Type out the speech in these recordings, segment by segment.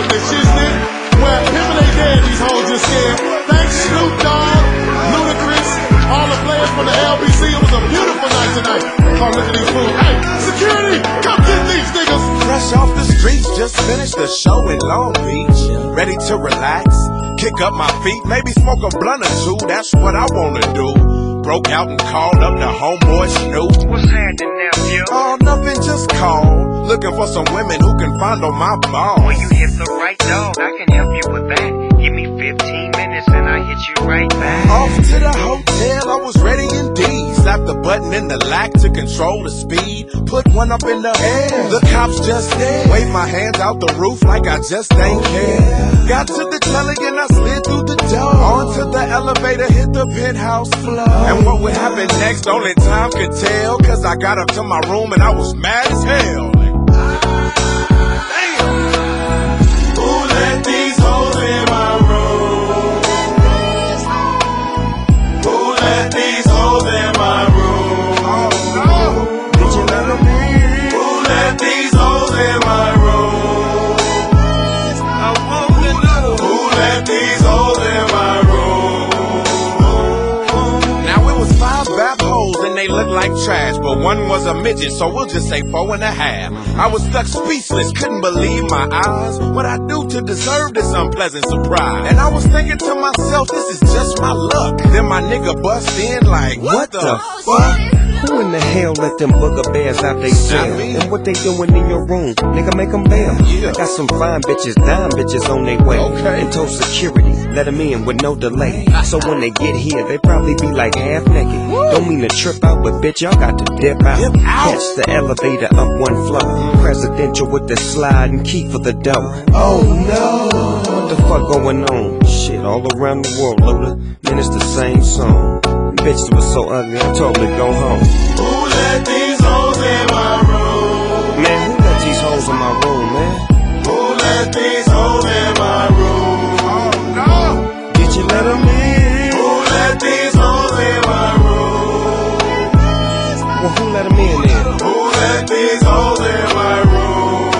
like the shiznit. Where him and they dead, these hoes just scared. Thanks Snoop Dogg, Ludacris, all the players from the LBC. It was a beautiful night tonight. Oh, look at these fools. Hey, security, come get these niggas. Fresh off the streets, just finished the show in Long Beach. Ready to relax, kick up my feet, maybe smoke a blunt or two. That's what I wanna do. Broke out and called up the homeboy Snoop. What's happening, nephew? Oh, nothing, just called. Looking for some women who can fondle my balls. Well, you hit the right dog. I can help you with that. Give me 15 minutes and I hit you right back. Off to the hotel, I was ready indeed. Slap the button in the lock to control the speed. Put one up in the air, the cops just there. Wave my hands out the roof like I just ain't care. Got to the telly and I slid through the door. Onto the elevator, hit the penthouse floor. And what would happen next, only time could tell. Cause I got up to my room and I was mad as hell. Like trash, but one was a midget, so we'll just say four and a half. I was stuck speechless, couldn't believe my eyes. What I do to deserve this unpleasant surprise? And I was thinking to myself, this is just my luck. Then my nigga bust in like, what, the, fuck? Who in the hell let them booger bears out they cell? And what they doing in your room? Nigga, make them bail. Yeah. I got some fine bitches, dime bitches on their way. Okay. And told security, let them in with no delay. so when they get here, they probably be like half naked. Don't mean to trip out, but bitch, y'all got to dip out. Dip out. Catch the elevator up one floor. Presidential with the slide and key for the door. Oh no! What the fuck going on? Shit, all around the world, Luda. Man, it's the same song. Bitch was so ugly, I told her to go home. Who let these hoes in my room? Man, who let these hoes in my room, man? Who let these hoes in my room? Oh no! Did you let them in? Who let these hoes in my room? Well, who let them in then? Who let these hoes in my room?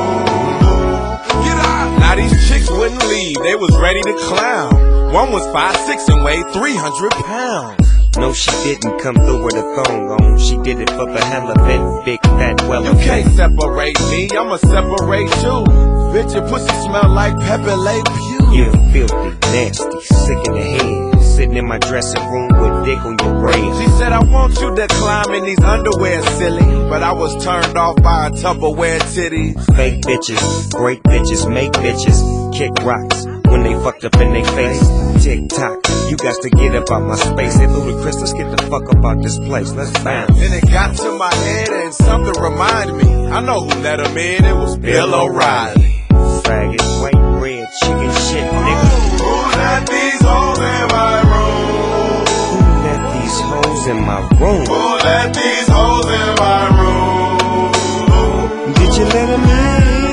Get out! Now these chicks wouldn't leave, they was ready to clown. One was five six and weighed 300 pounds. No, she didn't come through with a thong on. She did it for the hell of it, big fat well You can't separate me, I'ma separate you. Bitch, your pussy smell like Pepe Le Pew. You filthy, nasty, sick in the head. Sitting in my dressing room with dick on your brain. She said, I want you to climb in these underwear, silly. But I was turned off by a Tupperware titty. Fake bitches, great bitches, make bitches kick rocks when they fucked up in their face. Tick tock, you got to get up out my space. Hey, Ludacris, let's get the fuck up out this place. Let's bounce. Then it got to my head and something reminded me. I know who let him in, it was Bill O'Reilly. Faggot, white bread, chicken shit, oh, nigga. Who let these hoes in my room? Who let these hoes in my room? Who let these hoes in my room? Did you let them in?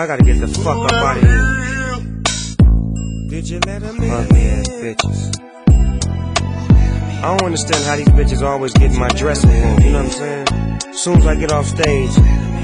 Y'all gotta get the fuck up out of here. Did you let them in? Ugly ass bitches. I don't understand how these bitches always get in my dressing room, you know what I'm saying? As soon as I get off stage,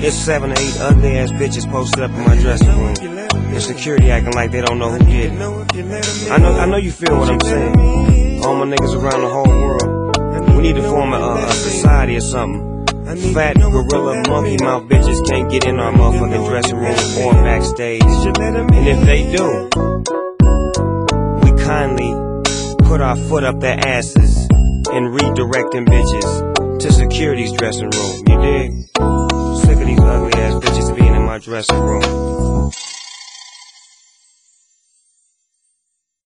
it's seven or eight ugly ass bitches posted up in my dressing room. And security acting like they don't know who did it. I know, I know you feel what I'm saying. All my niggas around the whole world. We need to form a, a, a society or something. Fat gorilla monkey mouth bitches can't get in our motherfucking dressing room or backstage. And if they do, we kindly put our foot up their asses and redirect them bitches to security's dressing room. You dig? Sick of these ugly ass bitches being in my dressing room.